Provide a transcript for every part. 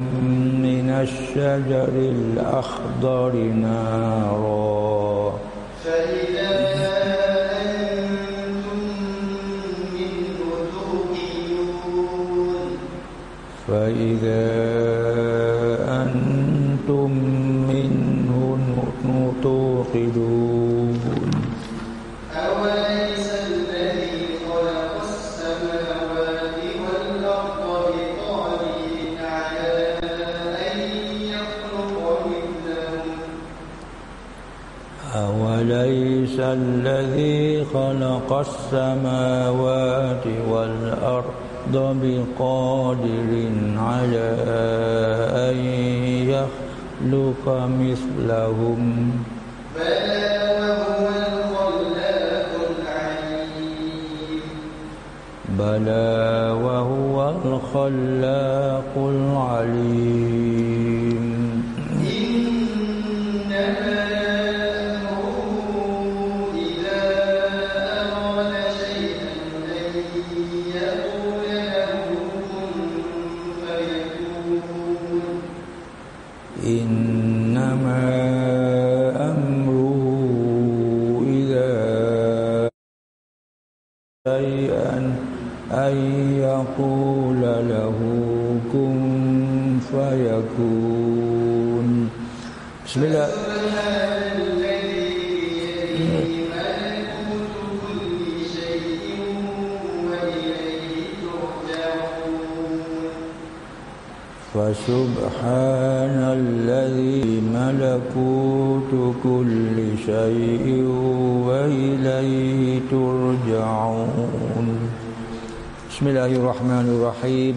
من الشجر الأخضر نارا. فإذا أنتم منه توقدون فإذا أنتم منه توقدون أوليس الذي خلق السماوات والأرض بقادر على أن يخلق مثلهم. بلى وهو الخلاق العليم بلى وهو الخلاق العليم. وإليه ترجعون فسبحان الذي ملكوت كل شيء وإليه ترجعون. بسم الله الرحمن الرحيم.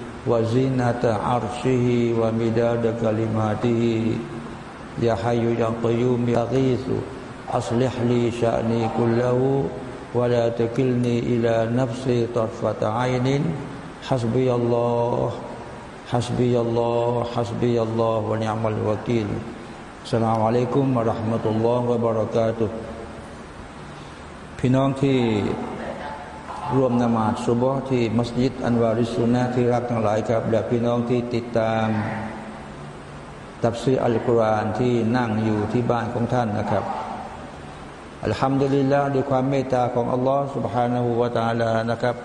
وزنة عرشه ومداد كلماته يا حي يا قيوم يا غيث أصلح لي شأني كله ولا تكلني إلى نفسي طرفة عين حسبي الله حسبي الله حسبي الله ونعم الوكيل السلام عليكم ورحمة الله وبركاته พี่น้องที่ ร่วมนมาศซุบฮ์ที่มัสยิดอันวาริสุนนะที่รักทั้งหลายครับและพี่น้องที่ติดตาม ตับซีอัลกุรอานที่นั่งอยู่ที่บ้านของท่านนะครับอัลฮัมดุลิลลาห์ด้วยความเมตตาของอัลลอฮ์ سبحانه และ تعالى นะครับ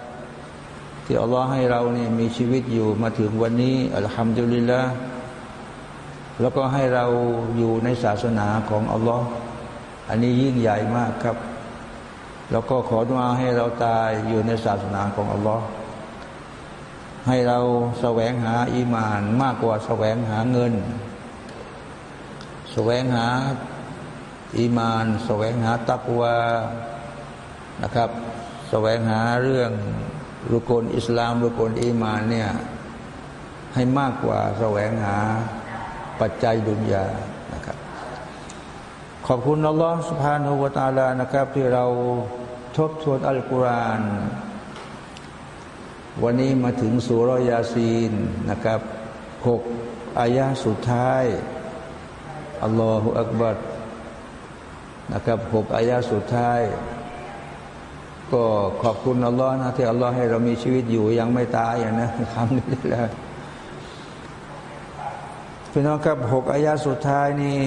ที่อัลลอฮ์ให้เราเนี่ยมีชีวิตอยู่มาถึงวันนี้อัลฮัมดุลิลละแล้วก็ให้เราอยู่ในศาสนาของอัลลอฮ์อันนี้ยิ่งใหญ่มากครับ แล้วก็ขอดุอาให้เราตายอยู่ในศาสนาของอัลลอฮ์ให้เราแสวงหาอีมานมากกว่าแสวงหาเงิน แสวงหาอีมาน แสวงหาตักวานะครับ แสวงหาเรื่องรุกลอิสลามรุกลอีมานเนี่ยให้มากกว่าแสวงหาปัจจัยดุนยานะครับ ขอบคุณอัลลอฮ์สุบฮานาหูวาตาลานะครับ ที่เรา ทบทวนอัลกุรอานวันนี้มาถึงสุรยาซีนนะครับหกอายะสุดท้ายอัลลอฮฺอักบัดนะครับหกอายาสุดท้าย ก็ขอบคุณอัลลอฮ์นะที่อัลลอฮ์ให้เรามีชีวิตอยู่ยังไม่ตายอย่างนะคำนี้แหละพี่น้องครับหกอายาสุดท้ายนี่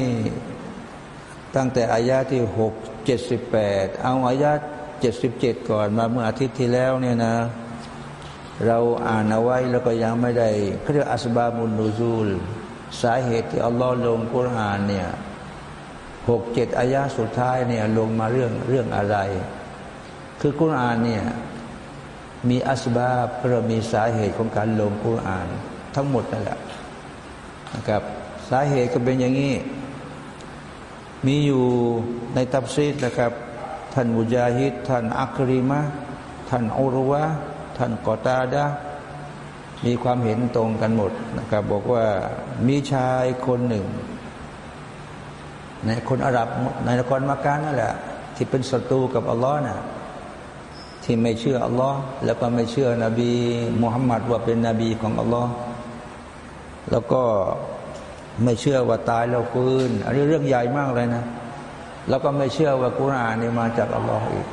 ตั้งแต่อายาที่หกเจ็ดสิบแปดเอาอายา เจ็ดสิบเจ็ดก่อนมาเมื่ออาทิตย์ที่แล้วเนี่ยนะ เราอ่านเอาไว้แล้วก็ยังไม่ได้เรียกอัสบามุนนูซูล สาเหตุที่อัลลอฮ์ลงกุรอานเนี่ยหกเจ็ดอายาสุดท้ายเนี่ยลงมาเรื่องเรื่องอะไร คือกุรอานเนี่ยมีอัสบาบเพื่อมีสาเหตุของการลงกุรอาน ทั้งหมดนั่นแหละนะครับสาเหตุก็เป็นอย่างนี้ มีอยู่ในตับซีดนะครับ ท่านมุจาฮิดท่านอัคริมะท่านอุรวะท่านกอตาดะมีความเห็นตรงกันหมดนะครับบอกว่ามีชายคนหนึ่งในคนอาหรับในนครมักกะนั่นแหละ ที่เป็นศัตรูกับอัลลอฮ์น่ะที่ไม่เชื่ออัลลอฮ์แล้วก็ไม่เชื่อนบีมุฮัมมัดว่าเป็นนบีของอัลลอฮ์แล้วก็ไม่เชื่อว่าตายแล้วฟื้นอันนี้เรื่องใหญ่มากเลยนะ แล้วก็ไม่เชื่อว่ากุรอานนี่มาจากอัลลอฮ์อีก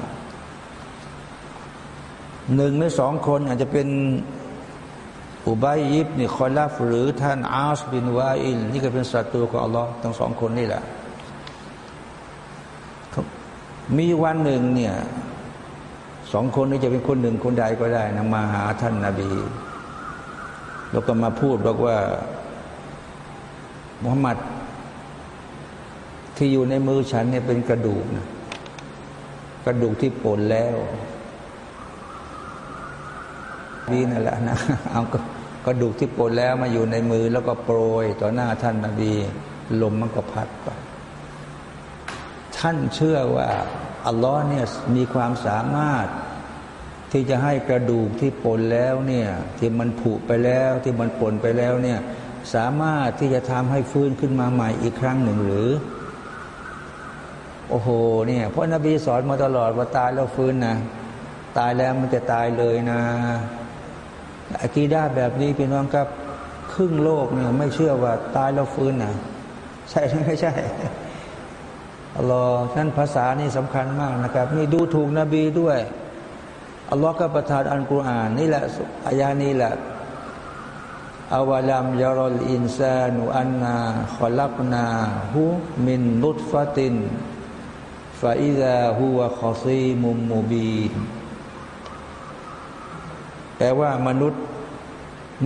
หนึ่งในสองคนอาจจะเป็นอุบัยยิบนี่คอยลาฟหรือท่านอาสบินวาอิลนี่ก็เป็นศัตรูของอัลลอฮ์ทั้งสองคนนี่แหละ มีวันหนึ่งเนี่ยสองคนนี้จะเป็นคนหนึ่งคนใดก็ได้นะมาหาท่านนาบี แล้วก็มาพูดบอกว่ามุฮัมมัด ที่อยู่ในมือฉันเนี่ยเป็นกระดูกนะกระดูกที่ป่นแล้วดีนั่นแหละนะเอากระดูกที่ป่นแล้วมาอยู่ในมือแล้วก็โปรย ต่อหน้าท่านนาบีลมมันก็พัดไปท่านเชื่อว่าอัลลอฮ์เนี่ยมีความสามารถที่จะให้กระดูกที่ป่นแล้วเนี่ยที่มันผุไปแล้วที่มันป่นไปแล้วเนี่ยสามารถที่จะทำให้ฟื้นขึ้นมาใหม่อีกครั้งหนึ่งหรือ โอ้โหเนี่ยเพราะนบีสอนมาตลอดว่าตายแล้วฟื้นนะ ตายแล้วมันจะตายเลยนะอากีด้าแบบนี้พี่น้องครับ ครึ่งโลกเนี่ยไม่เชื่อว่าตายแล้วฟื้นนะใช่ไม่ใช่อัลลอฮ์นั่นภาษานี่สำคัญมากนะครับ นี่ดูถูกนบีด้วยอัลลอฮ์ก็ประทานอัลกุรอานนี่แหละอายานี้แหละอาวลัมยารลอินซานุอันนาขลักนาหูมินนุตฟาติน ฟาอิดาฮูวะคอซีมุมโมบีแปลว่ามนุษย์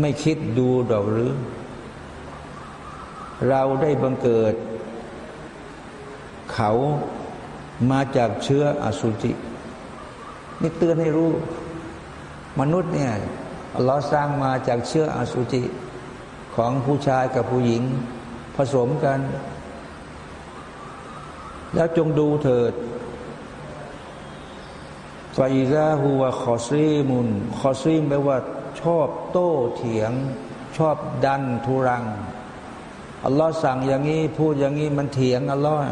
ไม่คิดดูดอกหรือ เราได้บังเกิด เขามาจากเชื้ออสุจิ นี่เตือนให้รู้ มนุษย์เนี่ยเราสร้างมาจากเชื้ออสุจิ ของผู้ชายกับผู้หญิง ผสมกัน แล้วจงดูเถิดفإذا هو خصيم خصيم แปลว่า ชอบโต้เถียง ชอบดันทุรังอัลลอฮ์สั่งอย่างนี้ พูดอย่างนี้มันเถียงอัลลอฮ์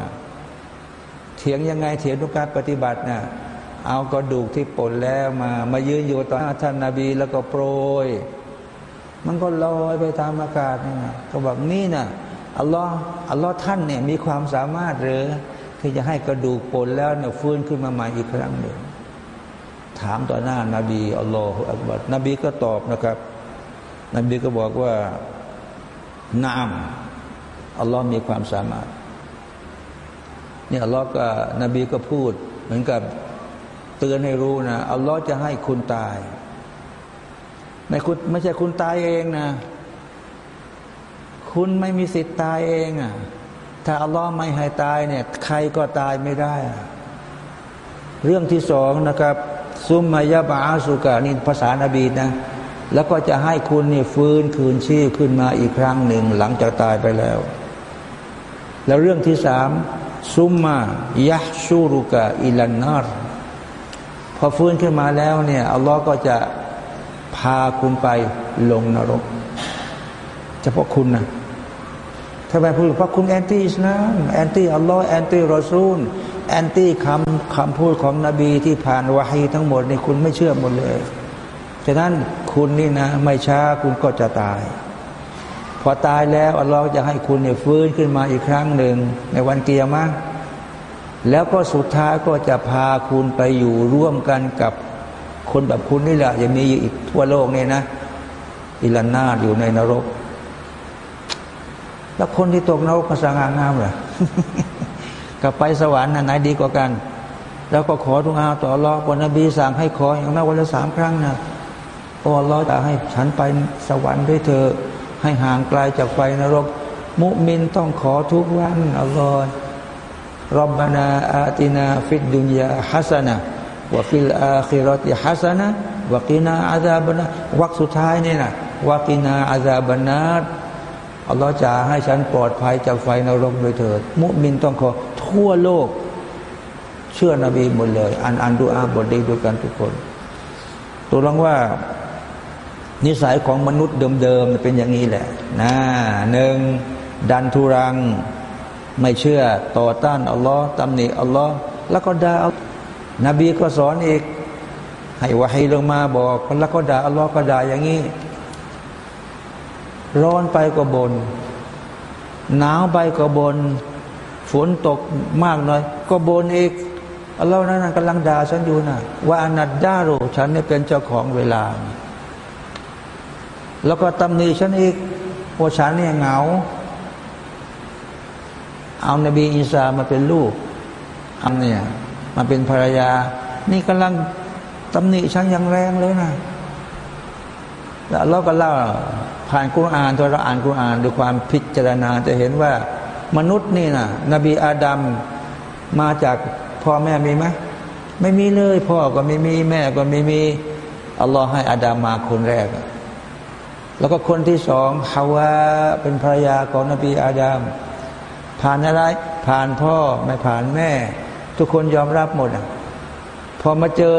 เถียงยังไงเถียงทุกการปฏิบัตินะ่ะเอากระดูกที่ปนแล้วมา มายืนอยู่ต่อหน้าท่านนาบีแล้วก็โปรย มันก็ลอยไปตามอากาศนี่นะก็บอกนี่นะอัลลอฮ์อัลลอฮ์ท่านเนี่ยมีความสามารถหรือ ที่จะให้กระดูกปนแล้วเนี่ยฟื้นขึ้นมาใหม่อีกครั้งหนึ่ง ถามต่อหน้านาบีอัลลอฮฺอักบัดนบีก็ตอบนะครับ นบีก็บอกว่านามอัลลอฮ์มีความสามารถเนี่ยอัลลอฮ์ก็นบีก็พูด เหมือนกับเตือนให้รู้นะอัลลอฮ์จะให้คุณตายไม่คุณไม่ใช่คุณตายเองนะ คุณไม่มีสิทธิ์ตายเองอะ ถ้าอัลลอฮ์ไม่ให้ตายเนี่ยใครก็ตายไม่ได้ เรื่องที่สองนะครับ ซุมมายาบาสุกานี่ภาษานาบีนะ แล้วก็จะให้คุณนี่ฟื้นคืนชีพขึ้นมาอีกครั้งหนึ่งหลังจากตายไปแล้ว แล้วเรื่องที่สามثم يحشرك إلى النار พอฟื้นขึ้นมาแล้วเนี่ยอัลลอฮ์ก็จะพาคุณไปลงนรก เฉพาะคุณนะ ทำไมพูดเพราะคุณแอนตี้อิสลามแอนตี้อัลลอฮ์แอนตี้รอซูลแอนตี้คำคำพูดของนบีที่ผ่านวาฮีทั้งหมดนี่คุณไม่เชื่อหมดเลย ฉะนั้นคุณนี่นะ ไม่ช้าคุณก็จะตาย พอตายแล้วอัลลอฮ์จะให้คุณเนี่ยฟื้นขึ้นมาอีกครั้งหนึ่งในวันเกียร์มะแล้วก็สุดท้ายก็จะพาคุณไปอยู่ร่วมกันกับคนแบบคุณนี่แหละยังมีอีกทั่วโลกเนี่ยนะ อิลันนาอยู่ในนรก แล้วคนที่ตกนรกมาสง่างามเหรอกับไปสวรรค์ไหนดีกว่ากัน แล้วก็ขอทุกอาต่อรอวันนบีสั่งให้ขออย่างน้อยวันละสามครั้งนะโอ้อัลลอฮ์ให้ฉันไปสวรรค์ด้วยเธอ ให้ห่างไกลจากไฟนรก มุมินต้องขอทุกวันอัลลอฮ์รับบานาอาตินาฟิดดุนยาฮัสนะวะฟิลอาคิรติฮัสนะวะกินาอาซาบนาวักสุดท้ายนี่นะวะกินาอาซาบนา อัลลอฮ์จะให้ฉันปลอดภัยจากไฟนรกโดยเถิด มุมินต้องขอทั่วโลก เชื่อนบีหมดเลยอ่านอ่านดูอาบทดีด้วยกันทุกคน ตัวรังว่า นิสัยของมนุษย์เดิมๆเป็นอย่างนี้แหละนะหนึ่งดันทุรัง ไม่เชื่อต่อต้านอัลลอฮ์ตำหนิอัลลอฮ์แล้วก็ด่าอัลลอฮ์นบีก็สอนอีก ให้วะให้ลงมาบอกแล้วก็ด่าอัลลอฮ์ก็ด่าอย่างนี้ ร้อนไปก็บน หนาวไปก็บน ฝนตกมากหน่อย ก็บนอีกอัลลอฮ์นั้นกำลังด่าฉันอยู่นะว่าอนัดดาโรฉันเนี่ยเป็นเจ้าของเวลา แล้วก็ตำหนิฉันอีกว่าฉันเนี่ยเหงา เอานบีอีสามาเป็นลูกอันเนี่ยมาเป็นภรรยา นี่กำลังตำหนิฉันอย่างแรงเลยนะ แล้วเราก็เล่าผ่านกุรอานตัวเราอ่านกุรอานด้วยความพิจารณาจะเห็นว่ามนุษย์นี่นะนบีอาดัมมาจากพ่อแม่มีไหมไม่มีเลย พ่อก็ไม่มีแม่ก็ไม่มีอัลลอฮ์ให้อาดัมมาคนแรก แล้วก็คนที่สองฮาวาเป็นภรรยาของนบีอาดัมผ่านอะไร ผ่านพ่อไม่ผ่านแม่ ทุกคนยอมรับหมด พอมาเจอ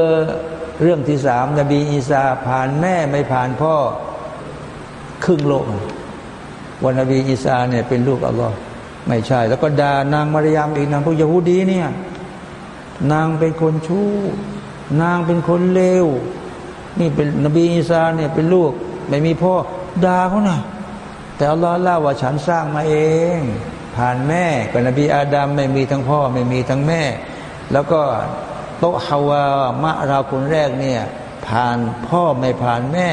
เรื่องที่สามนบีอีสาผ่านแม่ไม่ผ่านพ่อครึ่งโลกวันนบีอีสาเนี่ยเป็นลูกอัลลอฮ์ไม่ใช่ แล้วก็ด่านางมารยามอีกนางพวกยะฮูดีเนี่ย นางเป็นคนชู้ นางเป็นคนเลวนี่เป็นนบีอีสาเนี่ยเป็นลูก ไม่มีพ่อด่าเขานะแต่อัลลอฮ์เล่าว่าฉันสร้างมาเอง ผ่านแม่กับนบีอาดัมไม่มีทั้งพ่อ ไม่มีทั้งแม่ แล้วก็ โตฮาวามะเราคนแรกเนี่ยผ่านพ่อไม่ผ่านแม่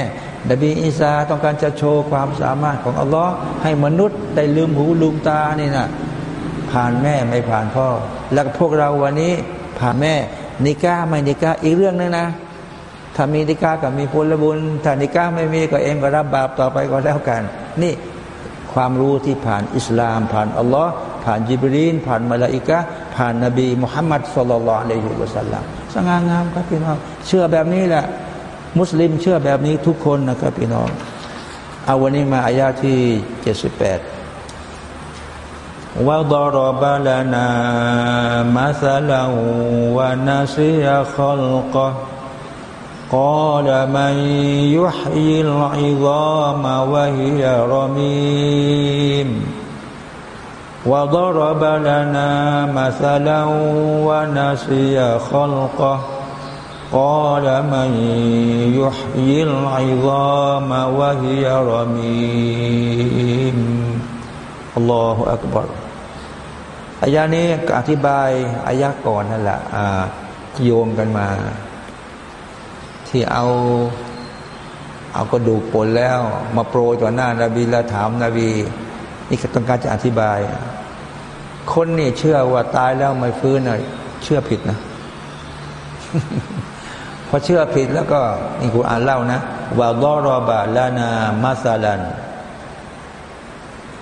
นบีอีสาต้องการจะโชว์ความสามารถของอัลลอฮ์ให้มนุษย์ได้ลืมหูลืมตานี่นะผ่านแม่ไม่ผ่านพ่อ แล้วพวกเราวันนี้ผ่านแม่นิก้าไม่นิก้าอีกเรื่องนึงนะ ถ้ามีนิก้ากับมีผลบุญถ้านิก้าไม่มีก็เองก็รับบาปต่อไปก็แล้วกัน นี่ความรู้ที่ผ่านอิสลาม ผ่านอัลลอฮ์ผ่านจิบรีนผ่านมาลาอิกะ ผ่านนบีมุฮัมมัดสุลลัลอะลัยฮิวะสัลลัมสง่างามครับพี่น้องเชื่อแบบนี้แหละ มุสลิมเชื่อแบบนี้ทุกคนนะครับพี่น้อง เอาวันนี้มาอายาที่เจ็ดสิบแปด وضرب لنا مثلا ونسي خلقه قال من يحيي العظام وهي رميم وضرب لنا مثلا ونسي خلقه قال من يحيي العظام وهي رميم الله أكبر อายานี้อธิบายอายะก่อนนั่นแหละโยงกันมา ที่เอา เอากระดูกปนแล้ว มาโปรยต่อหน้านาบีแล้วถามนาบี นี่ต้องการจะอธิบาย คนนี่เชื่อว่าตายแล้วไม่ฟื้นนะเชื่อผิดนะพอเชื่อผิดแล้วก็นี่คุณอ่านเล่านะว่าดอรอบาลานามาซาลัน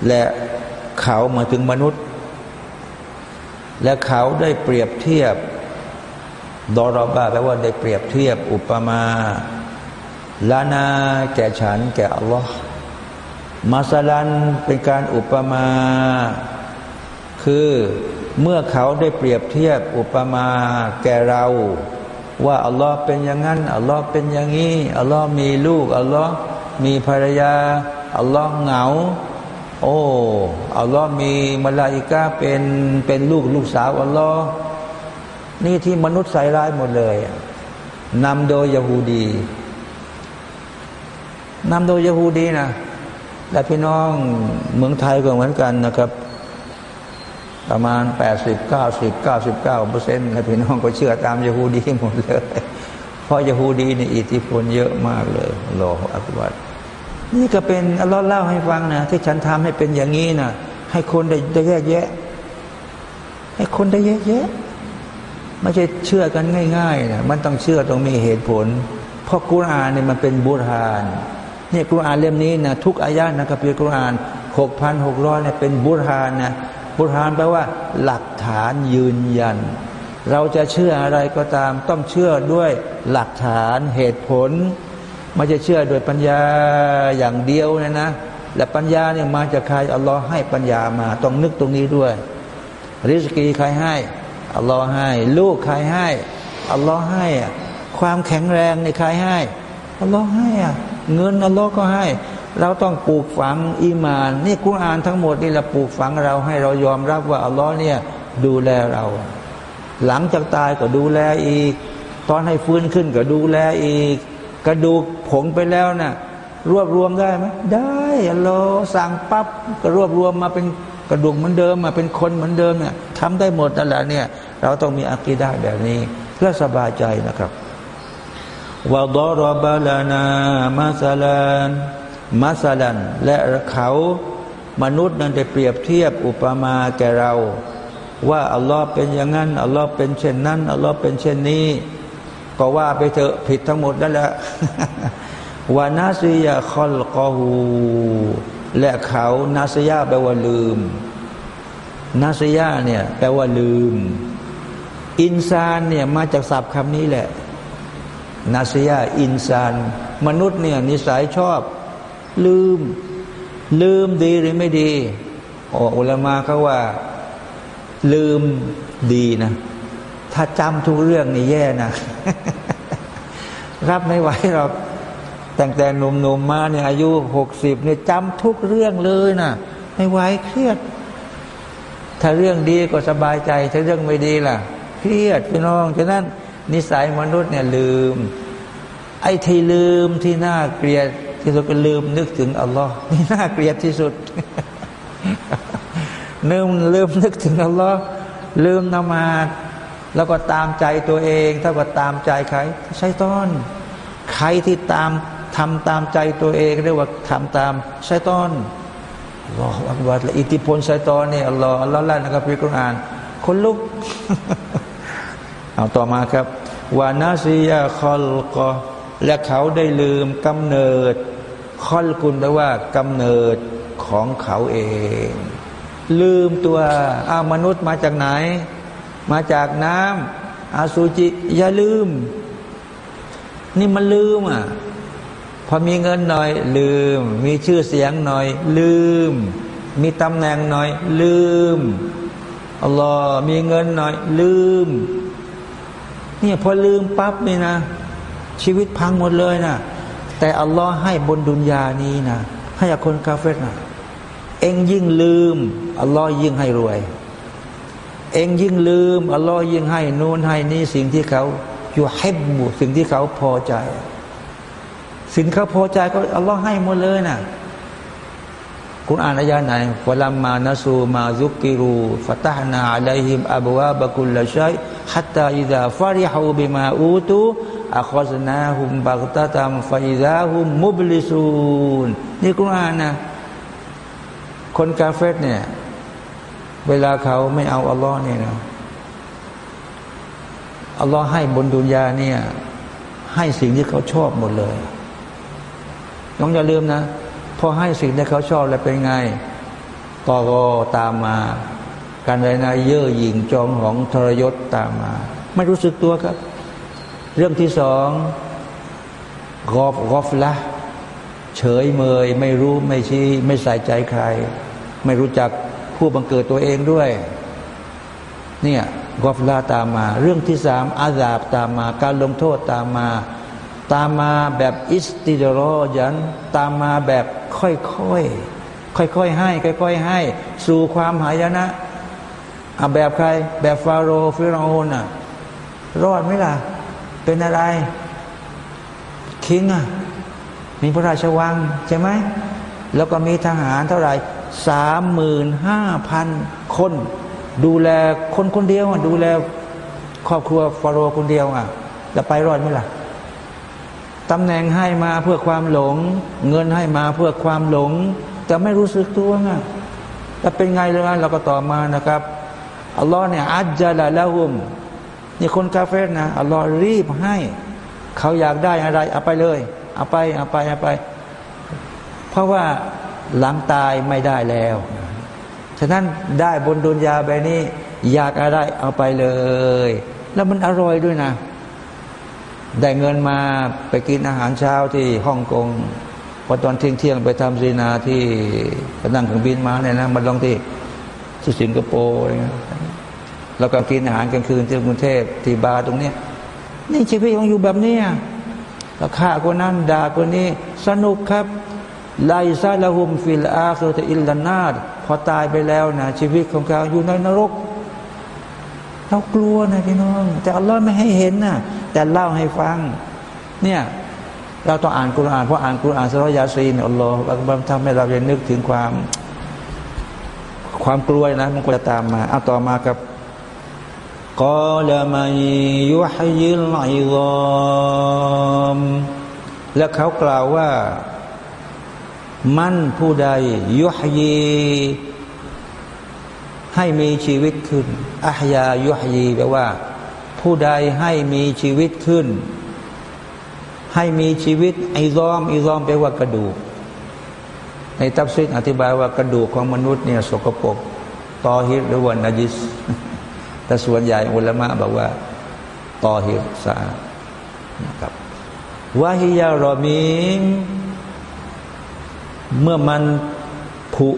และเขามาถึงมนุษย์ และเขาได้เปรียบเทียบดอรอบาแปลว่าได้เปรียบเทียบอุปมาลานาแก่ฉัน แก่อัลลอฮ์ มาซาลันเป็นการอุปมา คือเมื่อเขาได้เปรียบเทียบอุปมาแก่เรา ว่าอัลลอฮ์เป็นอย่างนั้นอัลลอฮ์เป็นอย่างนี้อัลลอฮ์มีลูกอัลลอฮ์มีภรรยาอัลลอฮ์เหงา โอ้อัลลอฮ์มีมลาอิกาเป็นเป็นลูกลูกสาวอัลลอฮ์นี่ที่มนุษย์ใส่ร้ายหมดเลยนำโดยยะฮูดีนำโดยยะฮูดีนะ และพี่น้องเมืองไทยก็เหมือนกันนะครับ ประมาณแปดสิบเก้าสิบเก้าสิบเก้าเปอร์เซ็นต์นะพี่น้องก็เชื่อตามยะฮูดีหมดเลยเพราะยะฮูดีนี่อิทธิพลเยอะมากเลยรออักบัดนี่ก็เป็นอัลลอฮ์เล่าให้ฟังนะที่ฉันทำให้เป็นอย่างนี้นะให้คนได้ได้แยกแยะ ให้คนได้แยกแยะไม่ใช่เชื่อกันง่ายๆนะมันต้องเชื่อต้องมีเหตุผล เพราะกุรอานเนี่ยมันเป็นบุราน นี่ยกุรอานเล่มนี้นะทุกอายะนะครับพี่กุรอานหกพันหกร้อยเนี่ยเป็นบุรานนะบุรานแปลว่า หลักฐานยืนยัน เราจะเชื่ออะไรก็ตาม ต้องเชื่อด้วยหลักฐานเหตุผลไม่จะเชื่อโดยปัญญาอย่างเดียวนะนะและปัญญาเนี่ยมาจากใครอัลลอฮ์ให้ปัญญามา ต้องนึกตรงนี้ด้วย ริสกีใครให้อัลลอฮ์ให้ ลูกใครให้อัลลอฮ์ให้ ความแข็งแรงในใครให้อัลลอฮ์ให้อะ เงินอัลลอฮ์ก็ให้ เราต้องปลูกฝังอีมาน นี่กุรอานทั้งหมดนี่เราปลูกฝังเราให้เรายอมรับว่าอัลลอฮ์เนี่ยดูแลเรา หลังจากตายก็ดูแลอีก ตอนให้ฟื้นขึ้นก็ดูแลอีก กระดูกผงไปแล้วนะ่ะรวบรวมได้ไหมได้อัลลอฮ์สั่งปั๊บก็รวบรวมมาเป็นกระดูกเหมือนเดิมมาเป็นคนเหมือนเดิมเนี่ยทำได้หมดนั่นแหละเนี่ย เราต้องมีอักีดาแบบนี้เพื่อสบายใจนะครับ วะดรบาลานามาซาลันมาซาลัน และเขามนุษย์นั้นได้เปรียบเทียบอุปมาแก่เรา ว่าอัลลอฮ์เป็นอย่างนั้นอัลลอฮ์เป็นเช่นนั้นอัลลอฮ์เป็นเช่นนี้ ก็ว่าไปเถอะผิดทั้งหมดนั่นแหละวานาซียาคอลกอฮูและเขานาซียาแปลว่าลืม นาซียาเนี่ยแปลว่าลืม อินซานเนี่ยมาจากศัพท์คำนี้แหละ นาซียาอินซาน มนุษย์เนี่ยนิสัยชอบ ลืม ลืมดีหรือไม่ดีโอ้อุลามาเขาว่า ลืมดีนะ ถ้าจำทุกเรื่องนี่แย่นะ รับไม่ไหวหรอกตั้งแต่หนุ่มๆมาเนี่ยอายุหกสิบเนี่ยจำทุกเรื่องเลยนะไม่ไหวเครียด ถ้าเรื่องดีก็สบายใจ ถ้าเรื่องไม่ดีล่ะ เครียดพี่น้องฉะนั้น นิสัยมนุษย์เนี่ยลืม ไอ้ที่ลืมที่น่าเกลียดที่สุดก็ลืมนึกถึงอัลลอฮ์นี่น่าเกลียดที่สุดลืมลืมนึกถึงอัลลอฮ์ลืมนมาดแล้วก็ตามใจตัวเองถ้าว่าตามใจใครใช่ต้อนใครที่ตามทำตามใจตัวเองเรียกว่าทำตามไซตอนรออักบัดและอิทธิพลไซตอนเนี่ยอัลลอฮ์อัลลอฮ์ละนะครับพิกุรอานคนลุก เอาต่อมาครับวานาซียาคอลกอและเขาได้ลืมกำเนิดคอลกุลแปลว่ากำเนิดของเขาเอง ลืมตัวอามนุษย์มาจากไหน มาจากน้ำอาซูจิ อย่าลืม นี่มันลืมอะพอมีเงินหน่อย ลืม มีชื่อเสียงหน่อย ลืม มีตำแหน่งหน่อย ลืมอัลลอฮ์มีเงินหน่อย ลืม เนี่ยพอลืมปั๊บนี่นะ ชีวิตพังหมดเลยนะแต่อัลลอฮ์ให้บนดุนยานี้นะให้กับคนกาเฟตนะเองยิ่งลืมอัลลอฮ์ยิ่งให้รวย เองยิ่งลืมอัลลอฮ์ยิ่งให้นู่นให้นี่สิ่งที่เขาอยู่ให้บุสิ่งที่เขาพอใจ สิ่งเขาพอใจก็อัลลอฮ์ให้หมดเลยนะคุณอ่านอายาไหนวลัมมานาซูมาซุกิรูฟะตานาอะลัยฮิมอับวาบะกุลละชัย ฮัตตาอิดาฟาริฮูบิมาอูตุอัคซนาฮุมบักตะตัมฟาอิดาฮุมมุบลิซูนนี่คุณอ่านนะคนกาเฟตเนี่ย เวลาเขาไม่เอาอัลลอฮ์เนี่ยนะอัลลอฮ์ให้บนดุนยาเนี่ย ให้สิ่งที่เขาชอบหมดเลยน้องอย่าลืมนะพอให้สิ่งที่เขาชอบแล้วเป็นไงต่อรอตามมา การใดนายเย่อหยิ่งจองของทรยศตามมา ไม่รู้สึกตัวครับ เรื่องที่สองกอบกอฟละเฉยเมย ไม่รู้ไม่ชี้ไม่ใส่ใจใคร ไม่รู้จักผู้บังเกิดตัวเองด้วย เนี่ยกอฟลาตามมา เรื่องที่สามอาซาบตามมา การลงโทษตามมา ตามมาแบบอิสติดรอยันตามมาแบบค่อยๆค่อยๆให้ ค่อยๆให้ สู่ความหายนะ อาแบบใคร แบบฟาโรห์ฟิรโอนอะ รอดไหมล่ะ เป็นอะไร คิงอะ มีพระราชวังใช่ไหม แล้วก็มีทหารเท่าไหร่สามหมื่นห้าพันคน ดูแลคนคนเดียวอะ ดูแลครอบครัวฟาโรห์คนเดียวอะจะไปรอดไหมล่ะตำแหน่งให้มาเพื่อความหลง เงินให้มาเพื่อความหลง แต่ไม่รู้สึกตัวไงแต่เป็นไงเลยเราก็ต่อมานะครับ อัลลอฮ์เนี่ยอัจจละละหุมนี่คนกาเฟสนะอัลลอฮ์รีบให้ เขาอยากได้อะไรเอาไปเลยเอาไปเอาไปเอาไป เพราะว่าหลังตายไม่ได้แล้วฉะนั้นได้บนดุนยาแบบนี้ อยากอะไรเอาไปเลย แล้วมันอร่อยด้วยนะ ได้เงินมาไปกินอาหารเช้าที่ฮ่องกงพอตอนเที่ยงเที่ยงไปทำซีนาที่นั่งเครื่องบินมาเนี่ยนะมันลงที่ที่สิงคโปร์อะไรเงี้ย แล้วก็กินอาหารกลางคืนที่กรุงเทพที่บาร์ตรงเนี้ยนี่ชีวิตของอยู่แบบนี้แล้วฆ่าคนนั้นด่าคนนี้ สนุกครับليس لهم في الآخرة إلا النار พอตายไปแล้วนะชีวิตของเขาอยู่ในนรกเรากลัวนะพี่น้อง แต่อัลลอฮ์ไม่ให้เห็นนะแต่เล่าให้ฟัง เนี่ย เราต้องอ่านกุรอานเพราะอ่านกุรอานซูเราะฮ์ยาซีนอัลลอฮ์มันทำให้เราเรียนนึกถึงความ ความกลัวนะมันก็จะตามมาเอาต่อมากับ กอลามายุฮยิลไอรอมแล้วเขากล่าวว่า มันผู้ใด ยุฮยีให้มีชีวิตขึ้นอัพยายุฮยีแปลว่า ผู้ใดให้มีชีวิตขึ้น ให้มีชีวิตไอรอมไอรอมแปลว่ากระดูก ในตัฟซิกอธิบายว่ากระดูกของมนุษย์เนี่ยสกปรกตอฮิตหรือว่านาจิส แต่ส่วนใหญ่อุลามะบอกว่าตอฮิตสะอาดนะครับวาฮิยารอมีมเมื่อมันผุ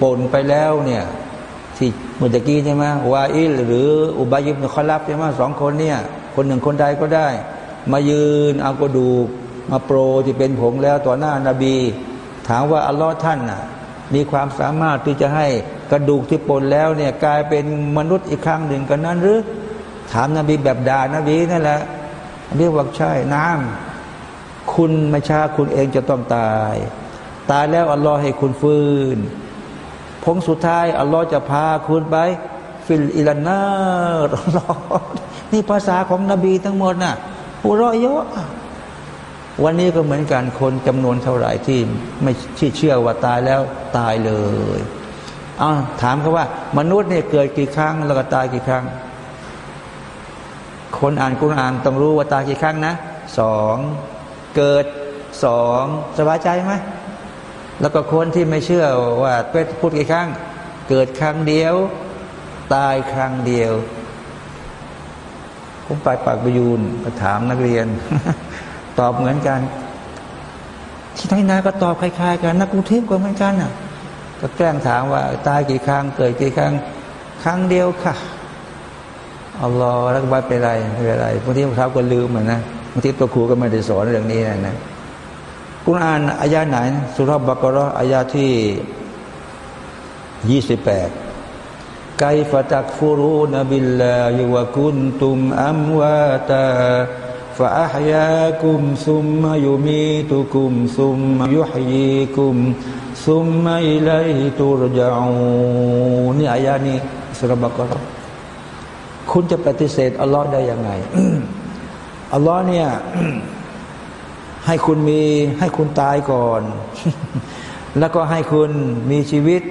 ป่นไปแล้วเนี่ยที่เมื่อกี้ใช่ไหมวาอิลหรืออุบายิบนคอลับใช่ไหมสองคนเนี่ยคนหนึ่งคนใดก็ได้ มายืนเอากระดูกมาโปรที่เป็นผงแล้วต่อหน้านาบี ถามว่าอัลลอฮ์ท่านน่ะมีความสามารถที่จะให้กระดูกที่ปนแล้วเนี่ยกลายเป็นมนุษย์อีกครั้งหนึ่งกันนั้นหรือ ถามนาบีแบบด่านาบีนั่นแหละนบีบอกใช่น้ำคุณไม่ช้าคุณเองจะต้องตาย ตายแล้วอัลลอฮ์ให้คุณฟื้นพงสุดท้ายอัลลอฮ์จะพาคุณไป ฟิลอิลานาอัลลอฮ์นี่ภาษาของนบีทั้งหมดน่ะหัวเราะเยอะวันนี้ก็เหมือนกันคนจำนวนเท่าไหร่ที่ไม่ที่เชื่อว่าตายแล้วตายเลย เอาถามเขาว่า มนุษย์เนี่ยเกิดกี่ครั้ง แล้วก็ตายกี่ครั้ง คนอ่านกุณอ่านต้องรู้ว่าตายกี่ครั้งนะสองเกิดสองสบายใจไหมแล้วก็คนที่ไม่เชื่อว่าเป็นพูดกี่ครั้ง เกิดครั้งเดียว ตายครั้งเดียว ผมไปปากบยูนไปถามนักเรียน ตอบเหมือนกัน ที่ไทยนาก็ตอบคล้ายๆกันนักกรุงเทพก็เหมือนกันน่ะ ก็แกล้งถามว่า ตายกี่ครั้งเกิดกี่ครั้ง ครั้งเดียวค่ะอัลลอฮ์แล้วก็ไม่เป็นไรไม่เป็นไรบางทีเขาก็ลืมเหมือนนะบางทีตัวครูก็ไม่ได้สอนเรื่องนี้นะนะกุณอ่านอายาไหนสุรบกรออายาที่ยี่สิบแปดไกฟะตักฟูรูนบิลลาฮิวะกุนตุมอัมวาตา ฟะอัฮยาคุมซุมมายุมีตุคุมซุมมายุฮยีคุมซุมมาอิลัยตุรจาอูนี่อายานี้สุรบกรคุณจะปฏิเสธอัลลอฮ์ได้ยังไงอัลลอฮ์เนี่ยให้คุณมีให้คุณตายก่อน แล้วก็ให้คุณมีชีวิต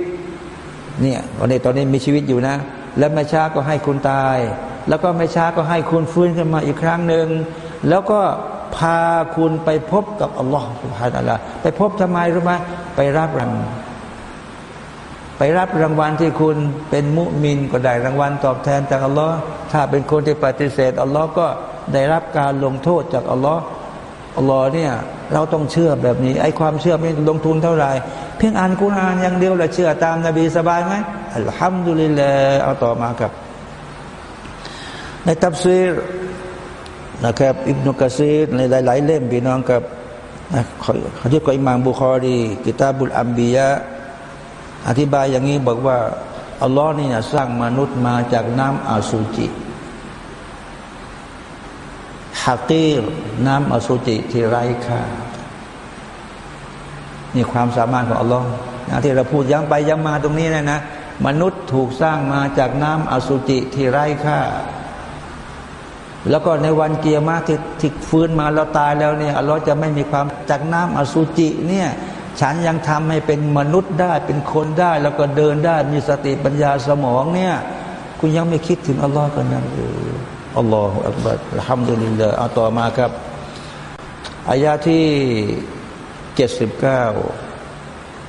เนี่ยตอนนี้ตอนนี้มีชีวิตอยู่นะ แล้วไม่ช้าก็ให้คุณตาย แล้วก็ไม่ช้าก็ให้คุณฟื้นขึ้นมาอีกครั้งหนึ่ง แล้วก็พาคุณไปพบกับอัลลอฮฺสุบฮานาละไปพบทำไมรู้ไหมไปรับรางไปรับรางวัลที่คุณเป็นมุมินก็ได้รางวัลตอบแทนจากอัลลอฮ์ถ้าเป็นคนที่ปฏิเสธอัลลอฮ์ก็ได้รับการลงโทษจากอัลลอฮ์อัลลอฮ์เนี่ยเราต้องเชื่อแบบนี้ ไอ้ความเชื่อไม่ลงทุนเท่าไหร่ เพียงอ่านกุรอานอย่างเดียวและเชื่อตามนาบีสบายไหมอัลฮัมดุลิลลาห์เอาต่อมาครับ ในตับซีร นะครับอิบนุกะซีในหลาย ๆ เล่มพี่น้องกับเขาที่กอิมามบุคอรีกิตาบุลอัมบียะอธิบายอย่างนี้บอกว่าอัลลอฮ์นี่นะสร้างมนุษย์มาจากน้ำอาซูจิฮักีรน้ำอสุจิที่ไร้ค่านี่ความสามารถของอัลลอฮ์นะที่เราพูดย้ำไปย้ำมาตรงนี้นะนะ มนุษย์ถูกสร้างมาจากน้ำอสุจิที่ไร้ค่า แล้วก็ในวันเกียร์มาที่ที่ฟื้นมาแล้วตายแล้วเนี่ยอัลลอฮ์จะไม่มีความจากน้ำอสุจิเนี่ยฉันยังทำให้เป็นมนุษย์ได้เป็นคนได้ แล้วก็เดินได้มีสติปัญญาสมองเนี่ยคุณยังไม่คิดถึงอัลลอฮ์กันนะเอออัลลอฮฺอักบัรอัลฮัมดุลิลลาห์เอาต่อมาครับอายาที่เจ็ดสิบเก้า